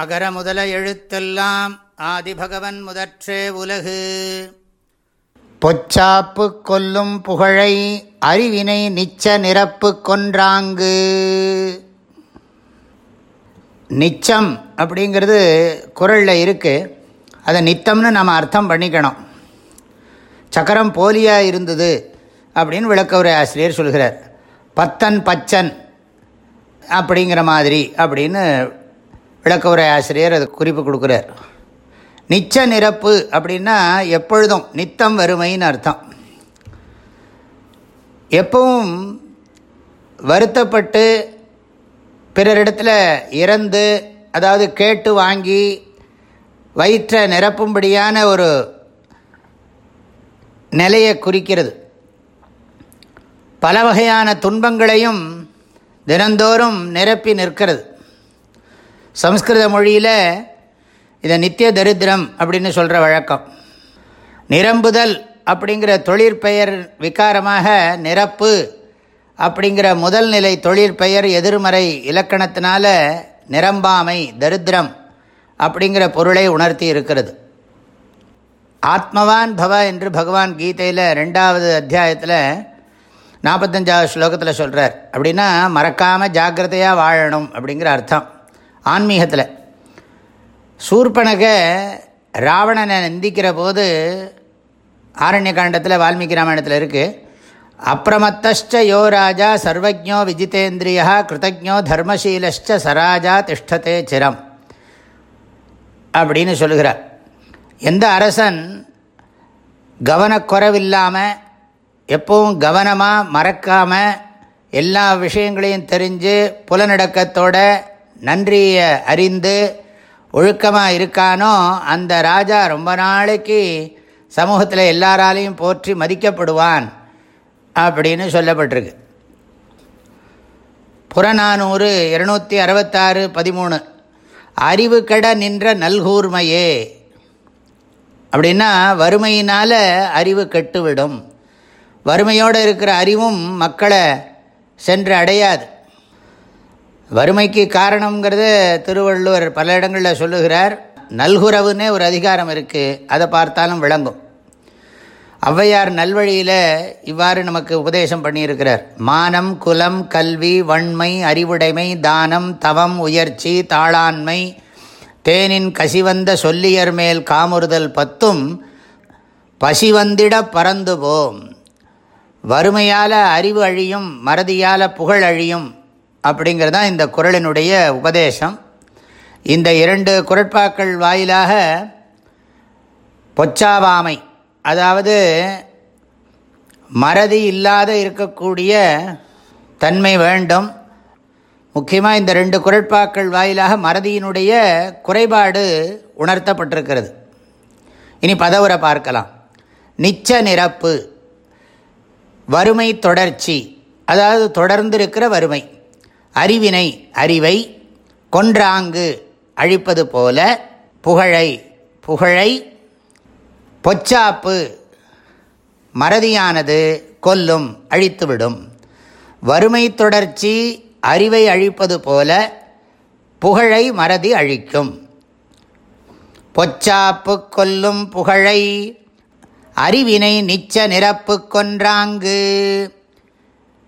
அகர முதல எழுத்தெல்லாம் ஆதிபகவன் முதற்றே உலகு. பொச்சாப்பு கொல்லும் புகழை அறிவினை நிச்ச நிரப்பு கொன்றாங்கு. நிச்சம் அப்படிங்கிறது குரலில் இருக்குது அதை நித்தம்னு நம்ம அர்த்தம் பண்ணிக்கணும். சக்கரம் போலியாக இருந்தது அப்படின்னு விளக்க ஒரு ஆசிரியர் சொல்கிறார். பத்தன் பச்சன் அப்படிங்கிற மாதிரி அப்படின்னு விளக்க உரை ஆசிரியர் அது குறிப்பு கொடுக்குறார். நிச்ச நிரப்பு அப்படின்னா எப்பொழுதும் நித்தம் வறுமைன்னு அர்த்தம். எப்பவும் வருத்தப்பட்டு பிறரிடத்தில் இறந்து அதாவது கேட்டு வாங்கி வயிற்றை நிரப்பும்படியான ஒரு நிலையை குறிக்கிறது. பல வகையான துன்பங்களையும் தினந்தோறும் நிரப்பி நிற்கிறது. சம்ஸ்கிருத மொழியில் இதை நித்திய தரித்திரம் அப்படின்னு சொல்கிற வழக்கம். நிரம்புதல் அப்படிங்கிற தொழிற்பெயர் விகாரமாக நிரப்பு அப்படிங்கிற முதல் நிலை தொழிற்பெயர் எதிர்மறை இலக்கணத்தினால நிரம்பாமை தரித்திரம் அப்படிங்கிற பொருளை உணர்த்தி இருக்கிறது. ஆத்மவான் பவ என்று பகவான் கீதையில் ரெண்டாவது அத்தியாயத்தில் நாற்பத்தஞ்சாவது ஸ்லோகத்தில் சொல்கிறார் அப்படின்னா மறக்காமல் ஜாக்கிரதையாக வாழணும் அப்படிங்கிற அர்த்தம். ஆன்மீகத்தில். சூர்பனக ராவணனை நிந்திக்கிற போது ஆரண்ய காண்டத்தில் வால்மீகி ராமாயணத்தில் இருக்குது அப்பிரமத்த யோ ராஜா சர்வஜோ விஜிதேந்திரியா கிருத்தஜோ தர்மசீலச்ச சராஜா திஷ்டதே சிரம் அப்படின்னு சொல்லுகிறார். எந்த அரசன் கவனக்குறைவில்லாமல் எப்பவும் கவனமாக மறக்காமல் எல்லா விஷயங்களையும் தெரிஞ்சு புலநடக்கத்தோட நன்றியை அறிந்து ஒழுக்கமாக இருக்கானோ அந்த ராஜா ரொம்ப நாளைக்கு சமூகத்தில் எல்லாராலையும் போற்றி மதிக்கப்படுவான் அப்படின்னு சொல்லப்பட்டிருக்கு. புறநானூறு இருநூற்றி அறுபத்தாறு பதிமூணு. அறிவு கட நின்ற நல்கூர்மையே. அப்படின்னா வறுமையினால் அறிவு கெட்டுவிடும். வறுமையோடு இருக்கிற அறிவும் மக்களை சென்று அடையாது. வறுமைக்கு காரணங்கிறது திருவள்ளுவர் பல இடங்களில் சொல்லுகிறார். நல்குறவுன்னே ஒரு அதிகாரம் இருக்குது அதை பார்த்தாலும் விளங்கும். ஔவையார் நல்வழியில் இவ்வாறு நமக்கு உபதேசம் பண்ணியிருக்கிறார். மானம் குலம் கல்வி வன்மை அறிவுடைமை தானம் தவம் உயர்ச்சி தாளாண்மை தேனின் கசிவந்த சொல்லியர் மேல் காமுறுதல் பத்தும் பசிவந்திட பறந்துவோம் வறுமையால் அறிவு அழியும் மறதியால் புகழ் அழியும் அப்படிங்கிறதான் இந்த குரலினுடைய உபதேசம். இந்த இரண்டு குரட்பாக்கள் வாயிலாக பொச்சாவாமை அதாவது மறதி இல்லாத இருக்கக்கூடிய தன்மை வேண்டும். முக்கியமாக இந்த ரெண்டு குரட்பாக்கள் வாயிலாக மறதியினுடைய குறைபாடு உணர்த்தப்பட்டிருக்கிறது. இனி பதவுரை பார்க்கலாம். நிச்ச நிரப்பு வறுமை தொடர்ச்சி அதாவது தொடர்ந்து இருக்கிற வறுமை. அறிவினை அறிவை கொன்றாங்கு அழிப்பது போல புகழை புகழை பொச்சாப்பு மறதியானது கொல்லும் அழித்துவிடும். வறுமை தொடர்ச்சி அறிவை அழிப்பது போல புகழை மறதி அழிக்கும். பொச்சாப்பு கொல்லும் புகழை அறிவினை நிச்ச நிரப்பு கொன்றாங்கு